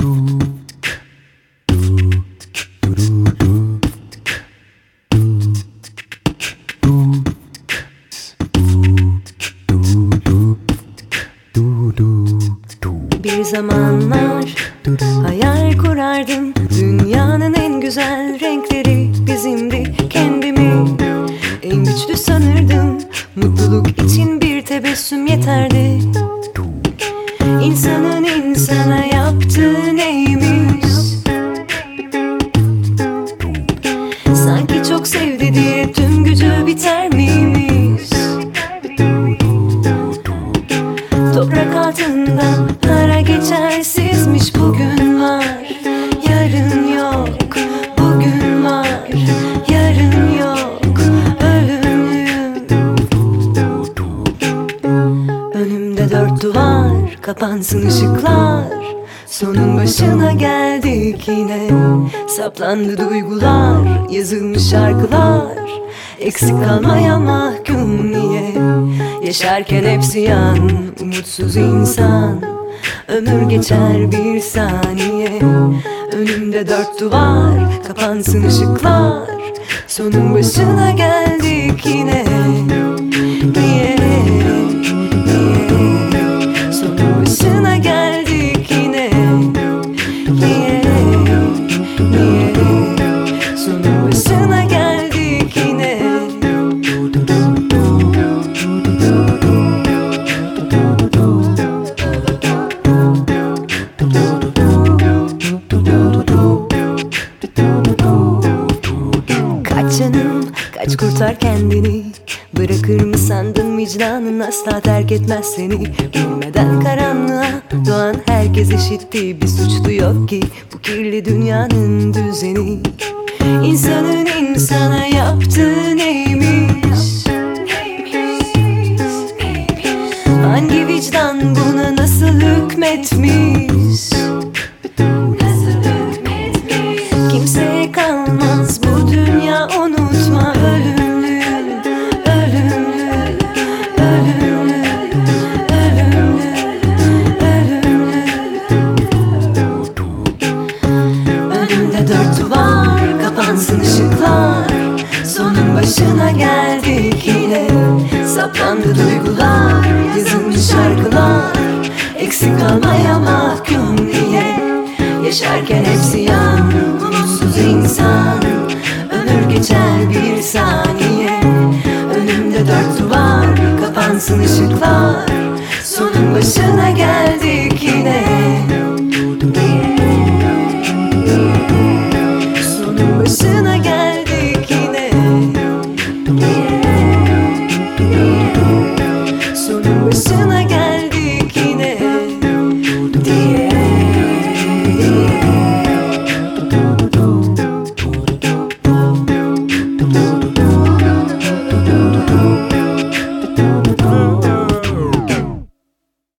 Bir zamanlar hayal kurardım. Dünyanın en güzel renkleri bizimdi Kendimi en güçlü sanırdım. Mutluluk için bir tebessüm yeterdi. İnsanın insana altında para geçersizmiş bugün var. Yarın yok Bugün var. Yarın yok Ölümlüyüm. Önümde dört duvar Kapansın ışıklar. Sonun başına geldik yine. Saplandı duygular Yazılmış şarkılar Eksik kalmaya mahkum. Niye? Yaşarken hepsi yan Umutsuz insan. Ömür geçer bir saniye. Önümde dört duvar Kapansın ışıklar. Sonun başına geldik yine. Niye canım, kaç kurtar kendini. Bırakır mı sandın vicdanın? Asla terk etmez seni. Bilmeden karanlığa doğan herkes eşitti Bir suçlu yok ki bu kirli dünyanın düzeni. İnsanın insana yaptığı neymiş? Hangi vicdan buna nasıl hükmetmiş başına geldik yine. Saplandı duygular Yazılmış şarkılar. Eksik kalmaya mahkum niye Yaşarken hepsi yan Umutsuz insan. Ömür geçer bir saniye. Önümde dört duvar Kapansın ışıklar. Sonun başına geldik